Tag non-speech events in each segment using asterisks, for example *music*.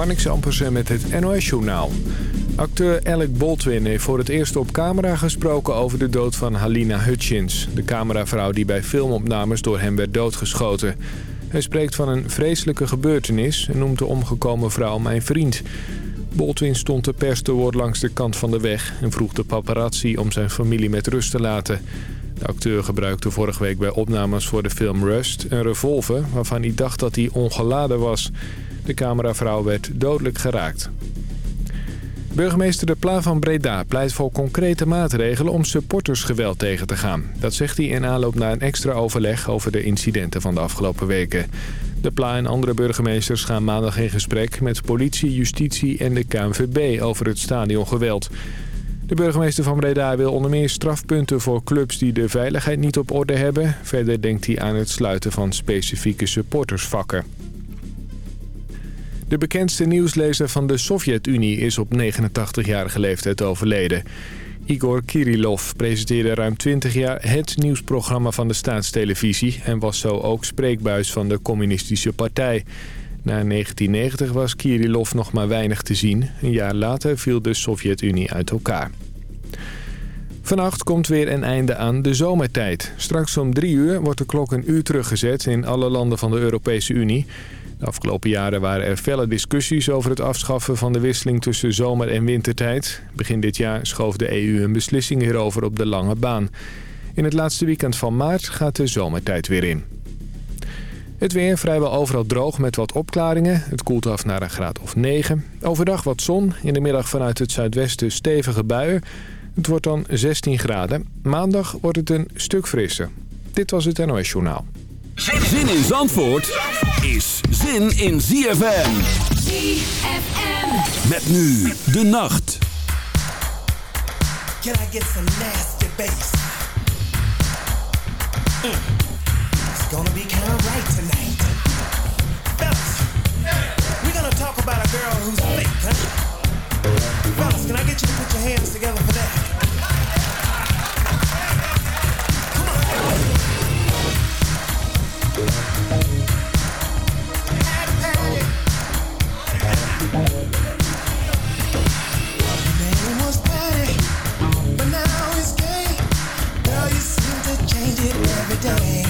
Marnix Ampersen met het NOS-journaal. Acteur Alec Baldwin heeft voor het eerst op camera gesproken over de dood van Halina Hutchins. De cameravrouw die bij filmopnames door hem werd doodgeschoten. Hij spreekt van een vreselijke gebeurtenis en noemt de omgekomen vrouw mijn vriend. Baldwin stond de pers te woord langs de kant van de weg... en vroeg de paparazzi om zijn familie met rust te laten. De acteur gebruikte vorige week bij opnames voor de film Rust een revolver... waarvan hij dacht dat hij ongeladen was... De cameravrouw werd dodelijk geraakt. Burgemeester De Pla van Breda pleit voor concrete maatregelen om supportersgeweld tegen te gaan. Dat zegt hij in aanloop naar een extra overleg over de incidenten van de afgelopen weken. De Pla en andere burgemeesters gaan maandag in gesprek met politie, justitie en de KNVB over het stadiongeweld. De burgemeester van Breda wil onder meer strafpunten voor clubs die de veiligheid niet op orde hebben. Verder denkt hij aan het sluiten van specifieke supportersvakken. De bekendste nieuwslezer van de Sovjet-Unie is op 89-jarige leeftijd overleden. Igor Kirillov presenteerde ruim 20 jaar het nieuwsprogramma van de staatstelevisie... en was zo ook spreekbuis van de communistische partij. Na 1990 was Kirillov nog maar weinig te zien. Een jaar later viel de Sovjet-Unie uit elkaar. Vannacht komt weer een einde aan de zomertijd. Straks om drie uur wordt de klok een uur teruggezet in alle landen van de Europese Unie... De afgelopen jaren waren er felle discussies over het afschaffen van de wisseling tussen zomer- en wintertijd. Begin dit jaar schoof de EU een beslissing hierover op de lange baan. In het laatste weekend van maart gaat de zomertijd weer in. Het weer vrijwel overal droog met wat opklaringen. Het koelt af naar een graad of 9. Overdag wat zon. In de middag vanuit het zuidwesten stevige buien. Het wordt dan 16 graden. Maandag wordt het een stuk frisser. Dit was het NOS Journaal. Zin in Zandvoort is zin in ZFM. ZFM. Met nu de nacht. Can I get some nasty bass? Mm. It's gonna be kind of right tonight. Fellas, we're gonna talk about a girl who's every day.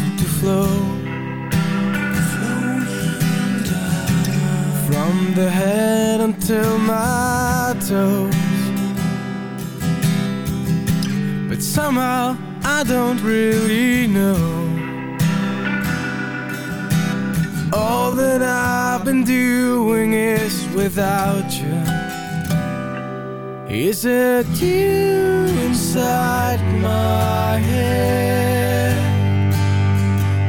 I don't really know. All that I've been doing is without you. Is it you inside my head?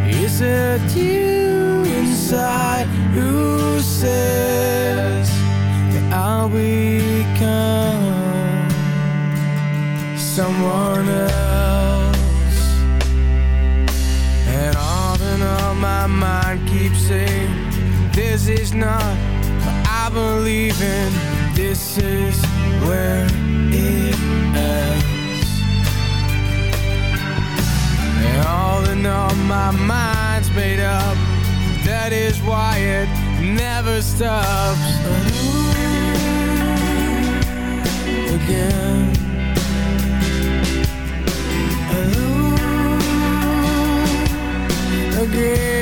Is it you inside who says believe. This is where it ends. And all in all, my mind's made up. That is why it never stops. Again. Again.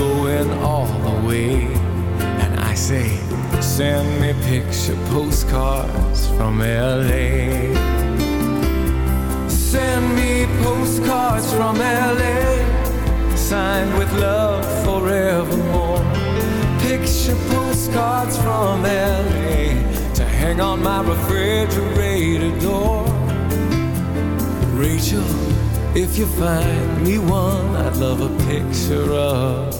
Going all the way. And I say, send me picture postcards from LA. Send me postcards from LA, signed with love forevermore. Picture postcards from LA to hang on my refrigerator door. Rachel, if you find me one, I'd love a picture of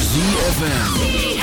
ZFM.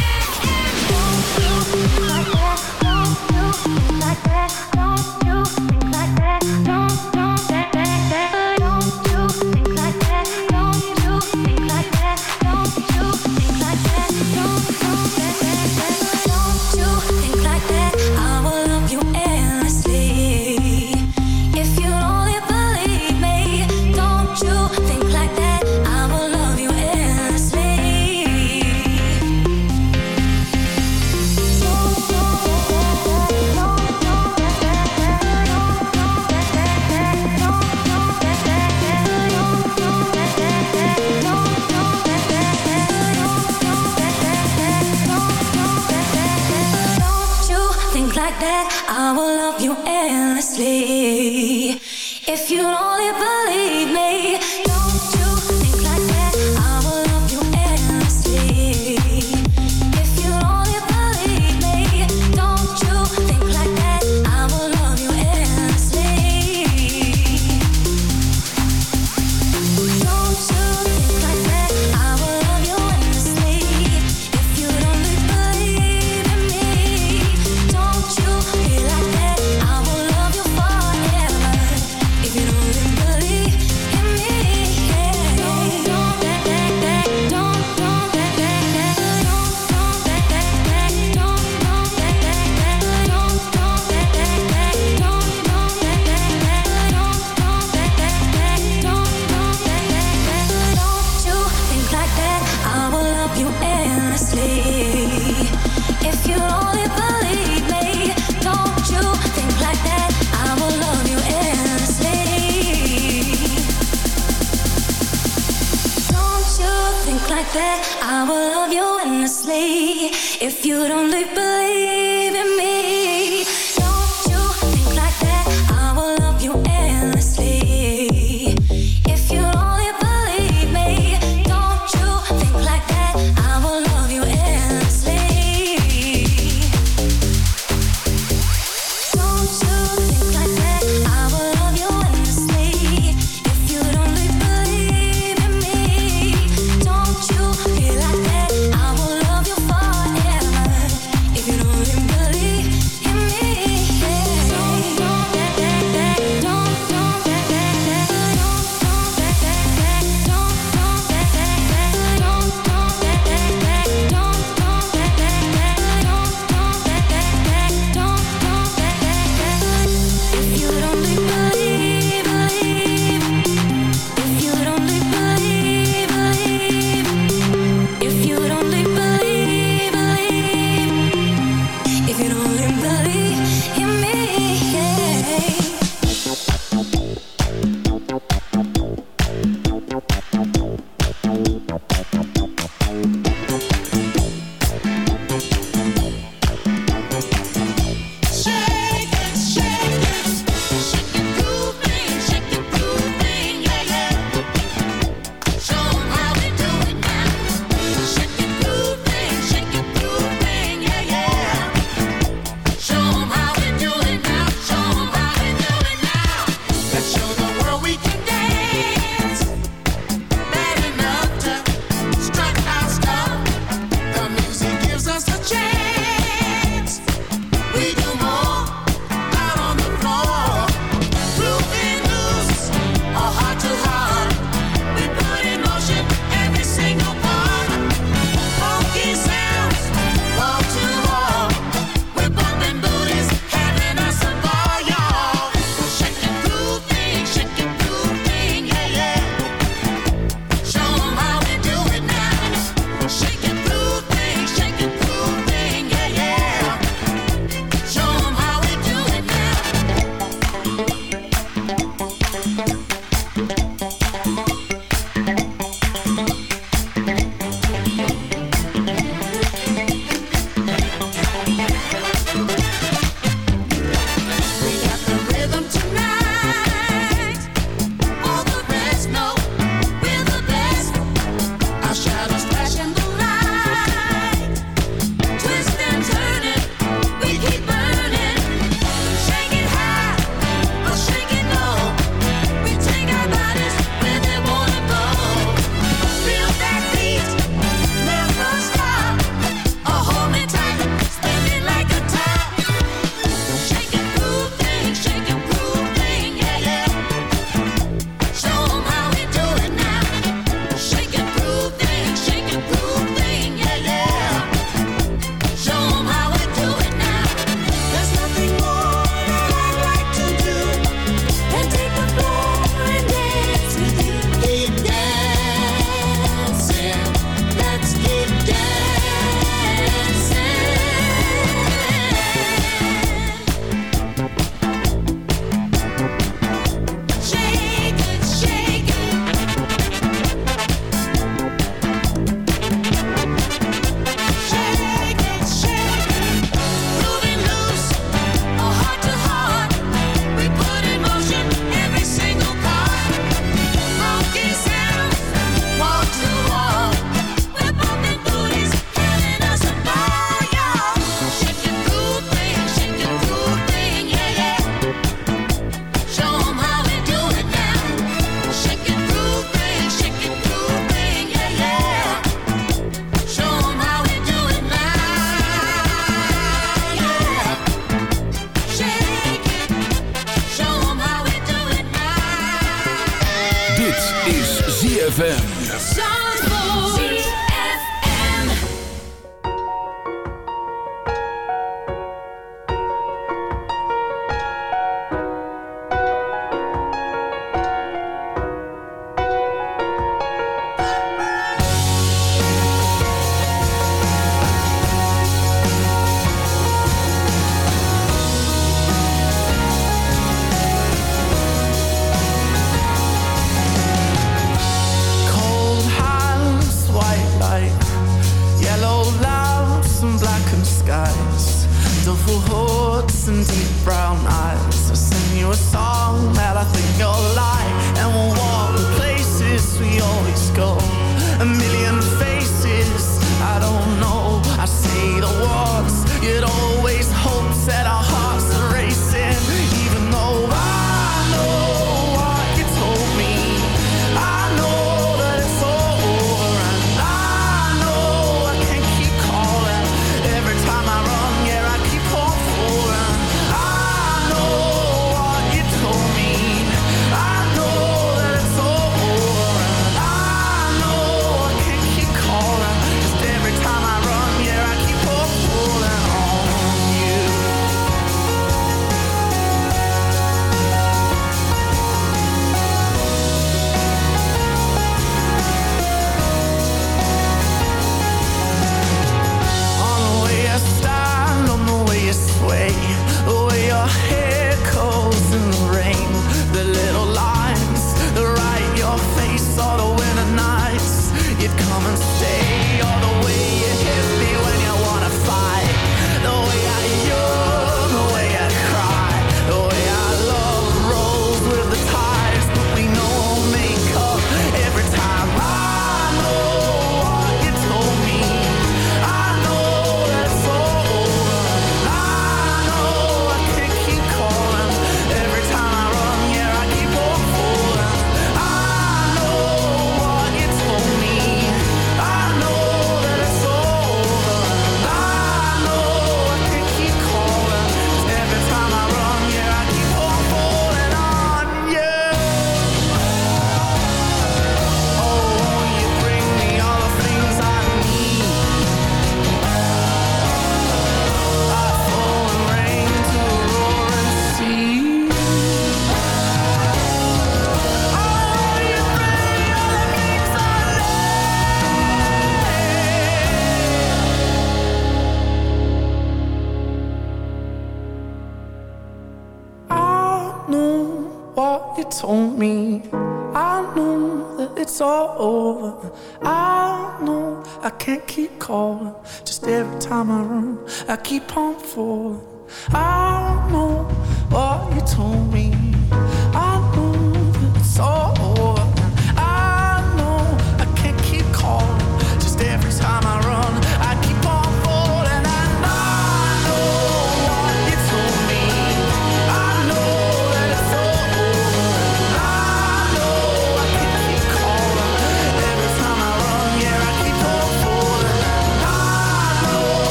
ZFM.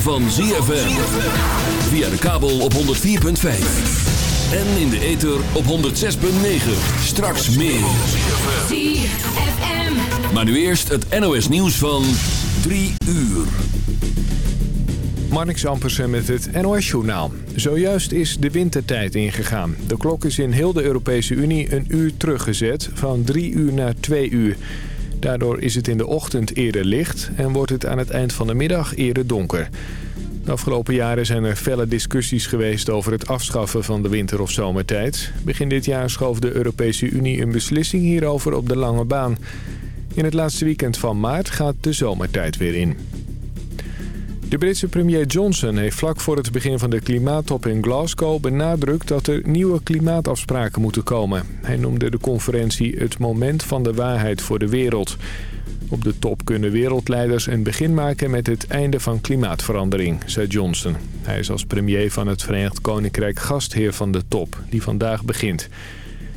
van ZFM. Via de kabel op 104.5. En in de ether op 106.9. Straks meer. ZFM. Maar nu eerst het NOS nieuws van 3 uur. Marnix Ampersen met het NOS-journaal. Zojuist is de wintertijd ingegaan. De klok is in heel de Europese Unie een uur teruggezet, van 3 uur naar 2 uur. Daardoor is het in de ochtend eerder licht en wordt het aan het eind van de middag eerder donker. De afgelopen jaren zijn er felle discussies geweest over het afschaffen van de winter- of zomertijd. Begin dit jaar schoof de Europese Unie een beslissing hierover op de lange baan. In het laatste weekend van maart gaat de zomertijd weer in. De Britse premier Johnson heeft vlak voor het begin van de klimaattop in Glasgow benadrukt dat er nieuwe klimaatafspraken moeten komen. Hij noemde de conferentie het moment van de waarheid voor de wereld. Op de top kunnen wereldleiders een begin maken met het einde van klimaatverandering, zei Johnson. Hij is als premier van het Verenigd Koninkrijk gastheer van de top, die vandaag begint.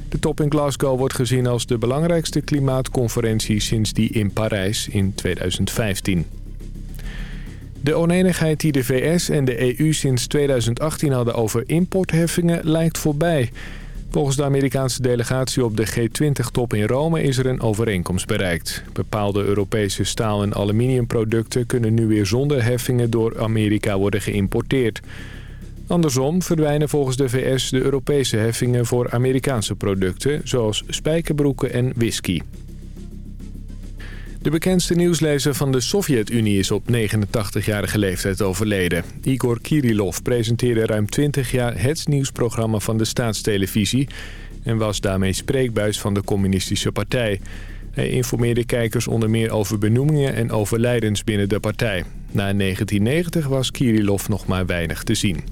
De top in Glasgow wordt gezien als de belangrijkste klimaatconferentie sinds die in Parijs in 2015. De oneenigheid die de VS en de EU sinds 2018 hadden over importheffingen lijkt voorbij. Volgens de Amerikaanse delegatie op de G20-top in Rome is er een overeenkomst bereikt. Bepaalde Europese staal- en aluminiumproducten kunnen nu weer zonder heffingen door Amerika worden geïmporteerd. Andersom verdwijnen volgens de VS de Europese heffingen voor Amerikaanse producten, zoals spijkerbroeken en whisky. De bekendste nieuwslezer van de Sovjet-Unie is op 89-jarige leeftijd overleden. Igor Kirilov presenteerde ruim 20 jaar het nieuwsprogramma van de staatstelevisie... en was daarmee spreekbuis van de communistische partij. Hij informeerde kijkers onder meer over benoemingen en overlijdens binnen de partij. Na 1990 was Kirilov nog maar weinig te zien.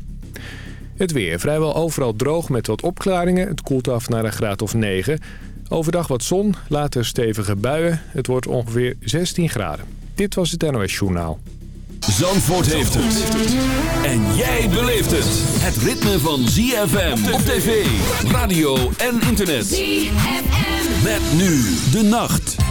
Het weer vrijwel overal droog met wat opklaringen. Het koelt af naar een graad of 9. Overdag wat zon, later stevige buien. Het wordt ongeveer 16 graden. Dit was het NOS Journaal. Zandvoort heeft het. En jij beleeft het. Het ritme van ZFM op tv, radio en internet. ZFM. Met nu de nacht.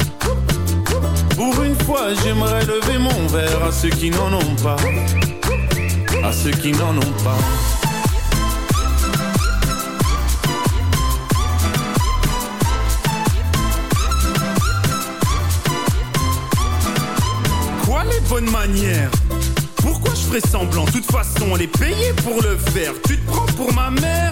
j'aimerais lever mon verre à ceux qui n'en ont pas. À ceux qui n'en ont pas. Quoi les bonnes manières? Pourquoi je ferais semblant? De toute façon, on est payé pour le faire. Tu te prends pour ma mère?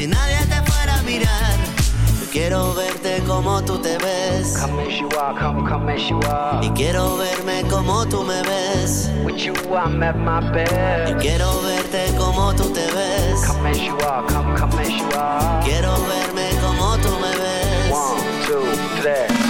si nadie te fuera a mirar. Yo quiero verte como tú te ves. Come as you are, come, come as you are. Y quiero verme como tú me ves. With you I'm at my best. Quiero verte como tú te ves. Come as you are, come, come as you are. Quiero verme como tú me ves. One, two, three.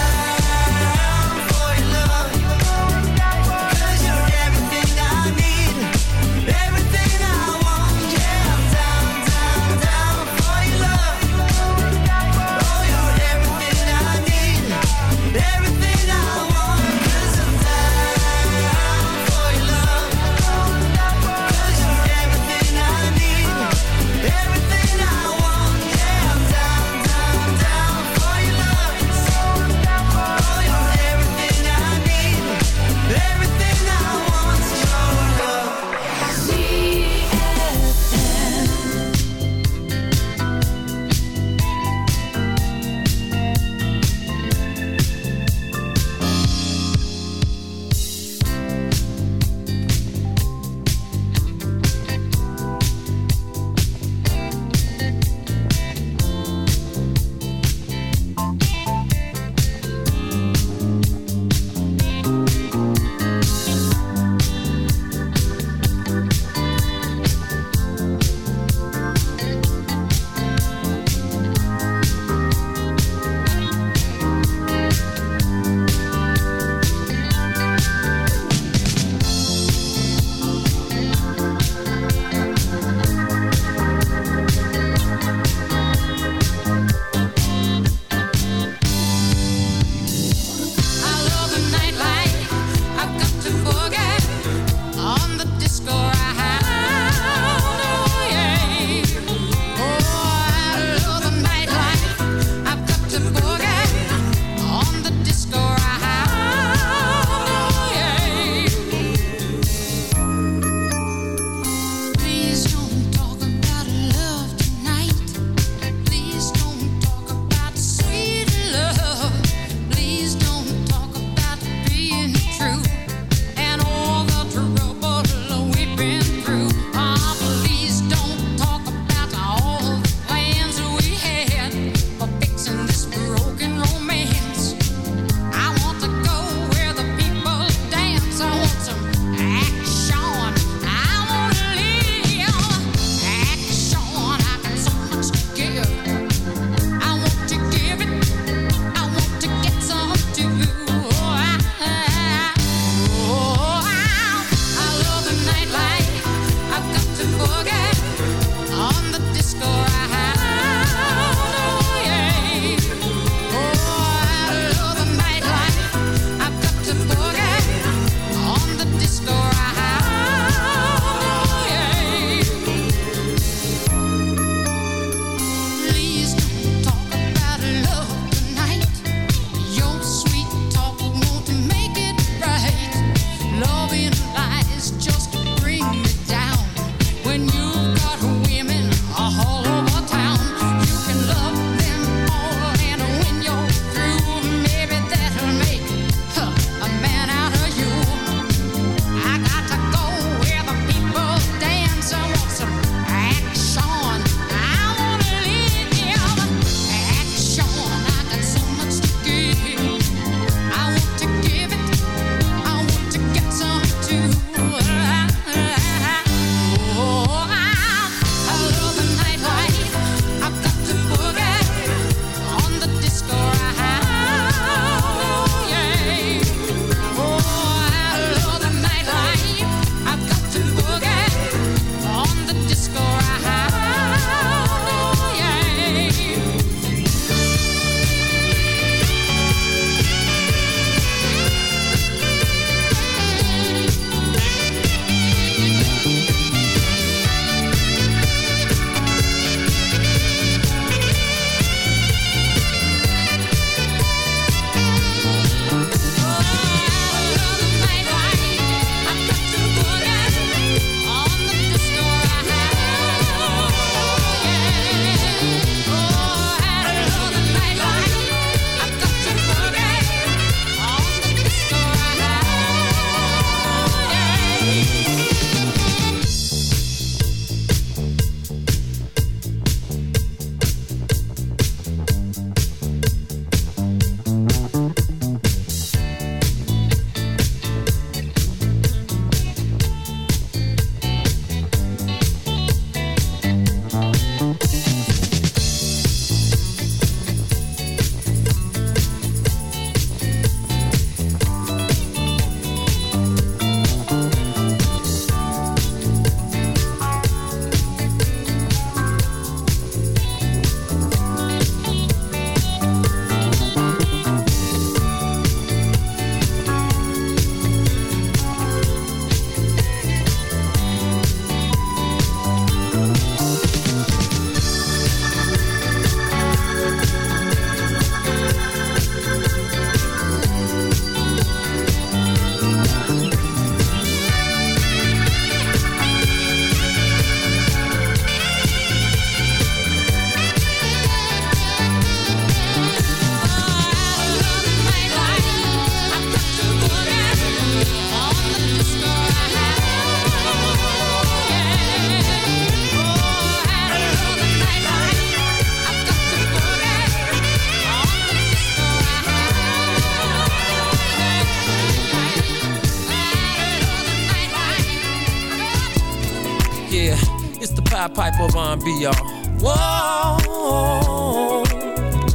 Piper R&B, y'all. Whoa,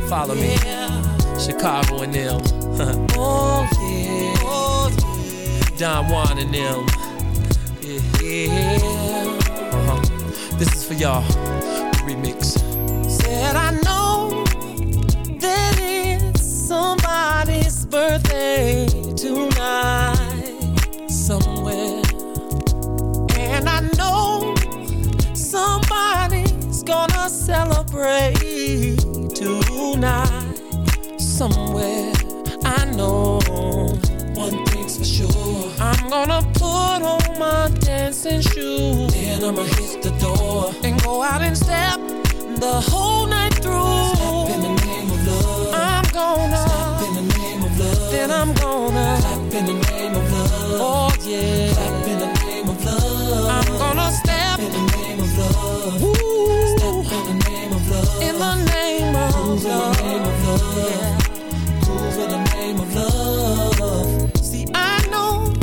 follow me. Chicago and them. oh *laughs* yeah, oh yeah. Don Juan and them. Yeah, yeah. Uh-huh. This is for y'all. I'ma hit the door and go out and step the whole night through. Step in the name of love. I'm gonna step in the name of love. Then I'm gonna clap in the name of love. Oh yeah. Clap in the name of love. I'm gonna step in the name of love. Woo. Step in the name of love. In the name of love. In the name of love. Yeah. Move in the name of love. See, I know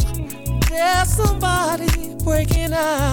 there's somebody breaking out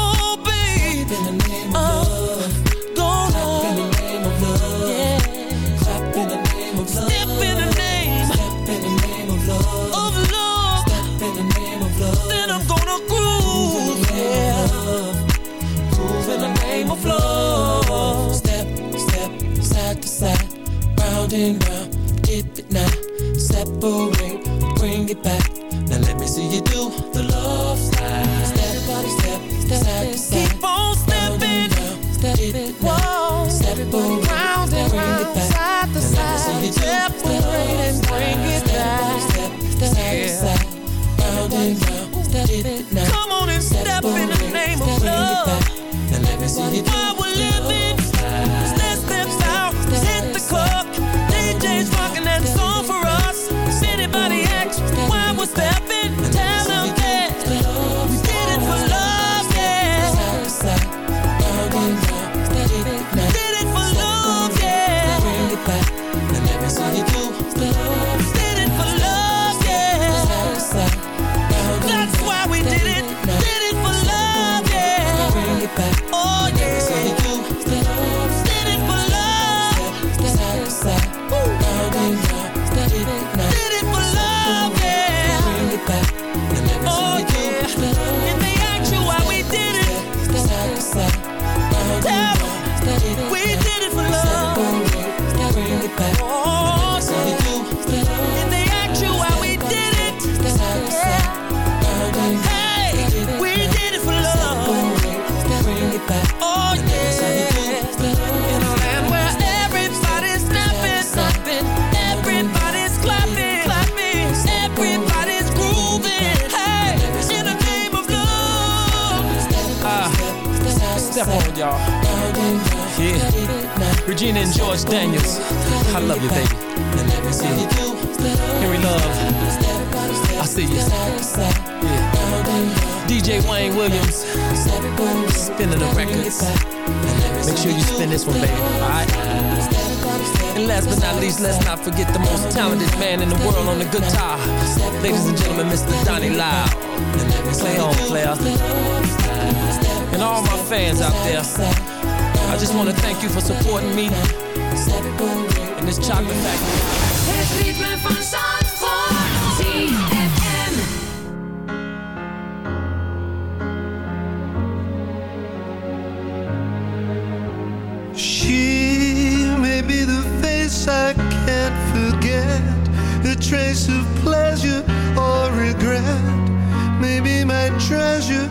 round dip it now. Separate, bring it back. Y'all. Yeah, Regina and George Daniels. I love you, baby. Yeah. Henry Love. I see you. Yeah. DJ Wayne Williams. Spinning the records. Make sure you spin this one, baby. Alright? And last but not least, let's not forget the most talented man in the world on the guitar. Ladies and gentlemen, Mr. Donnie Lyle. Play on, player and all my fans out there. I just want to thank you for supporting me in this chocolate factory. She may be the face I can't forget The trace of pleasure or regret Maybe my treasure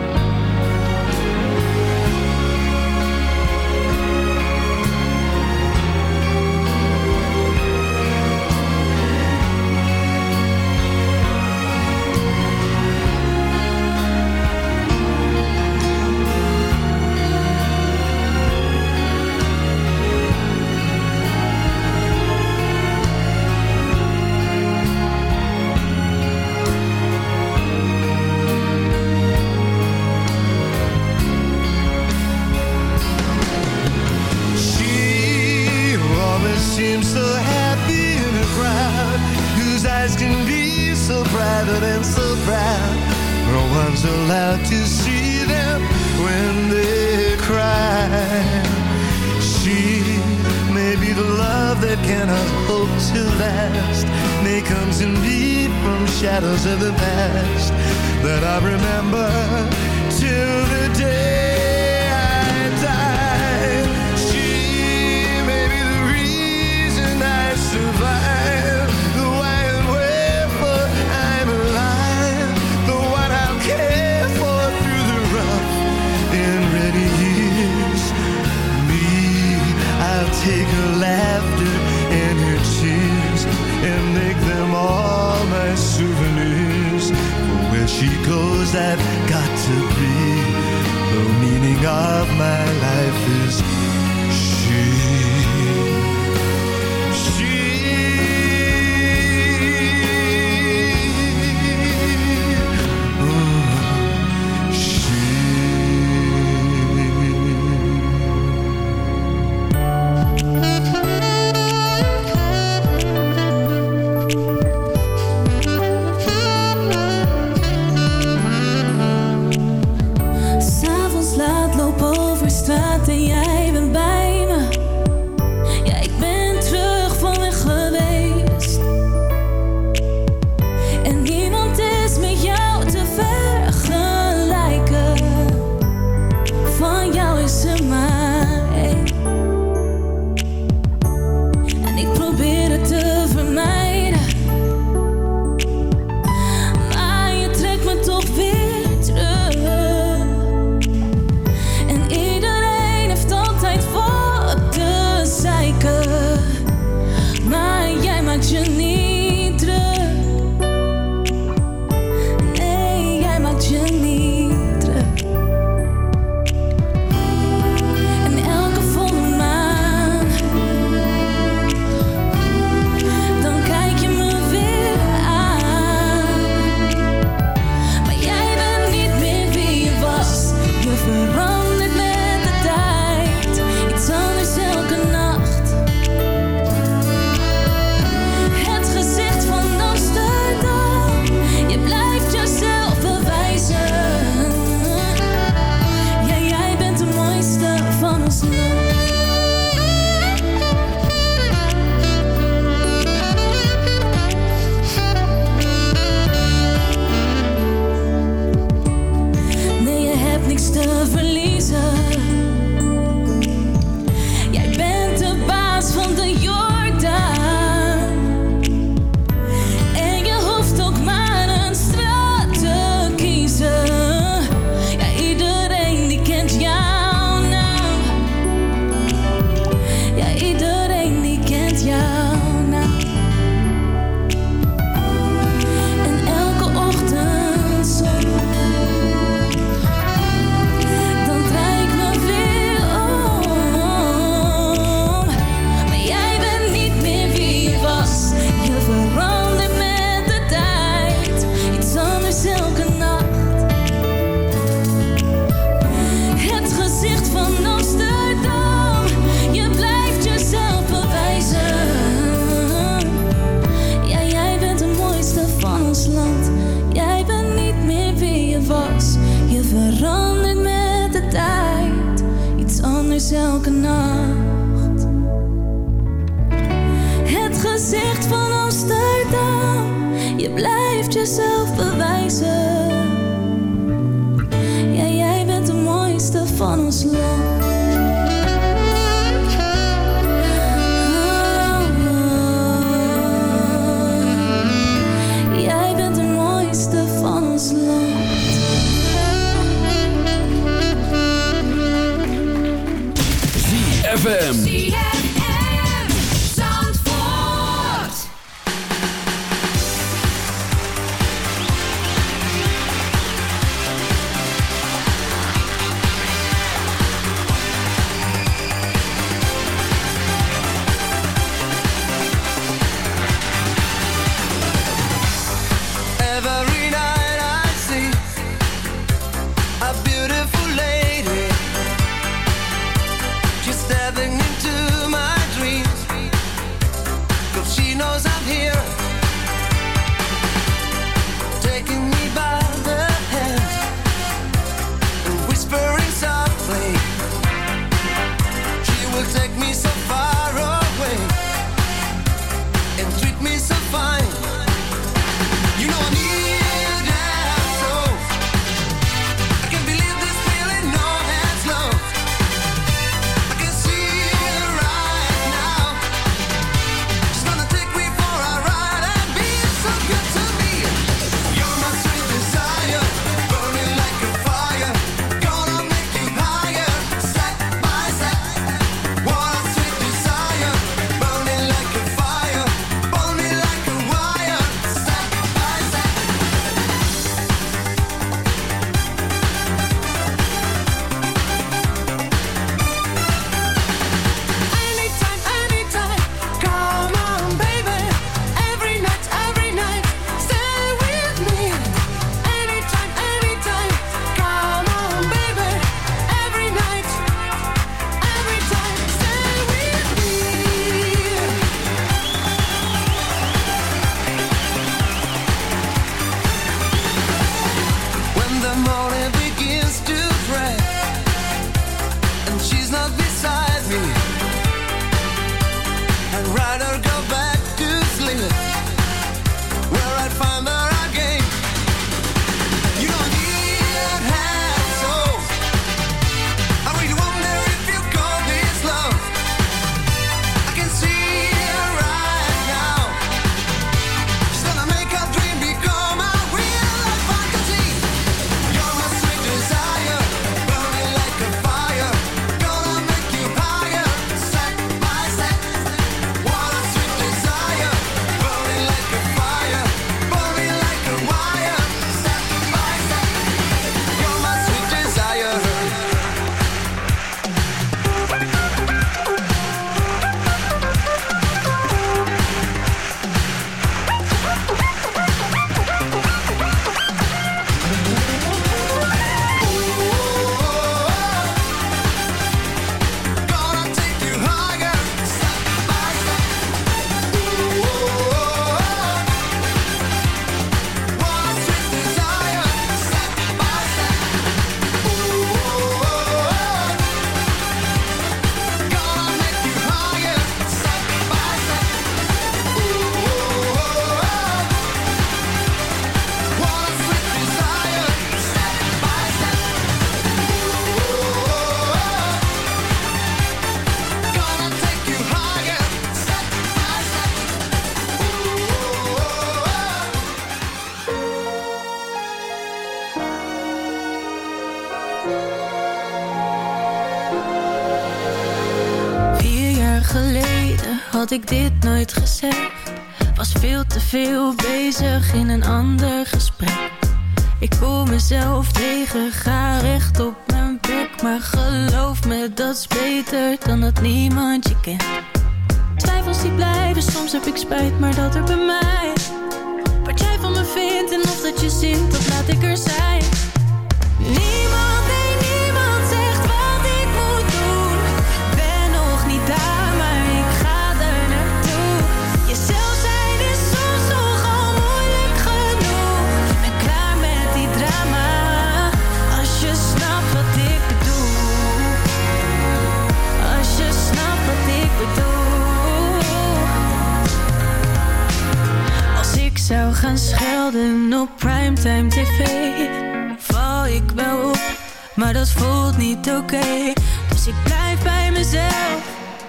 niks relief.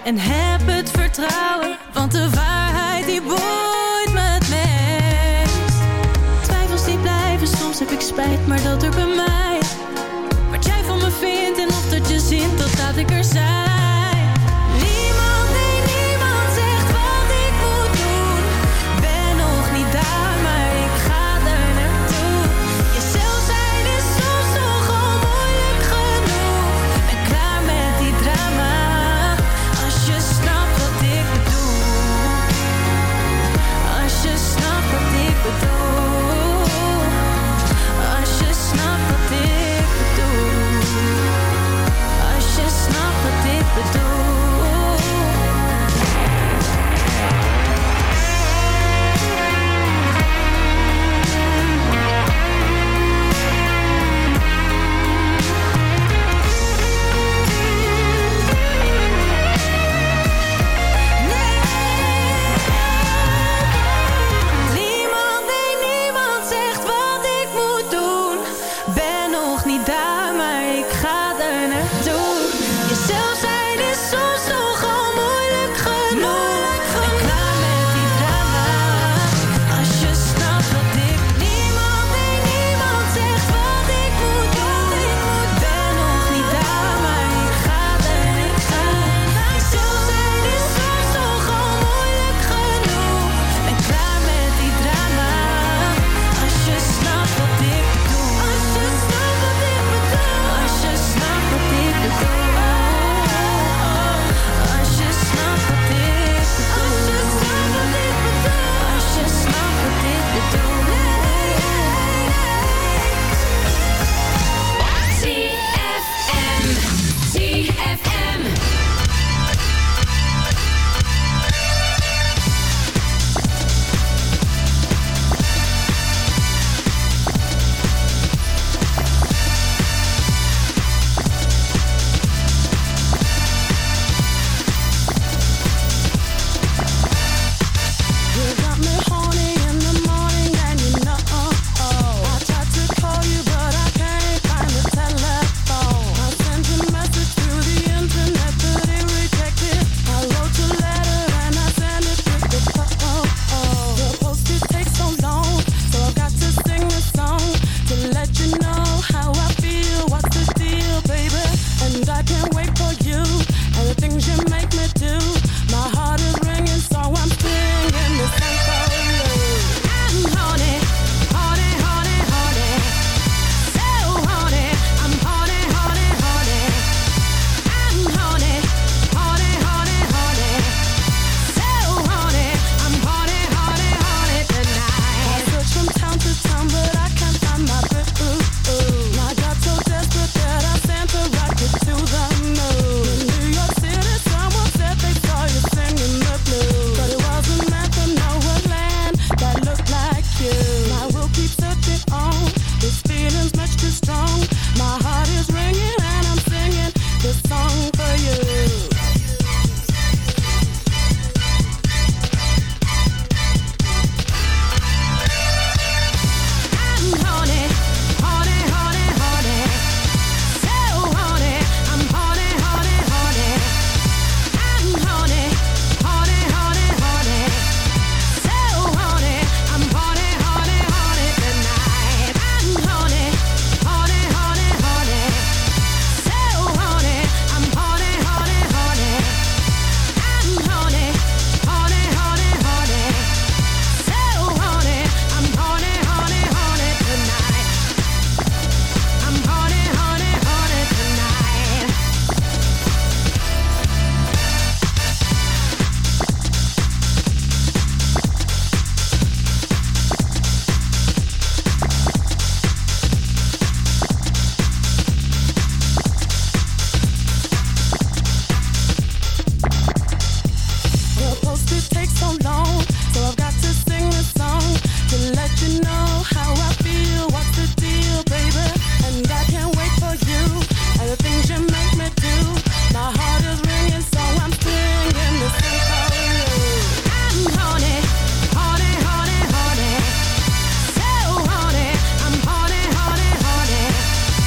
En heb het vertrouwen. Want de waarheid die boeit me het meest. Twijfels die blijven, soms heb ik spijt, maar dat er bij mij. Wat jij van me vindt en of dat je zint, dat laat ik er zijn.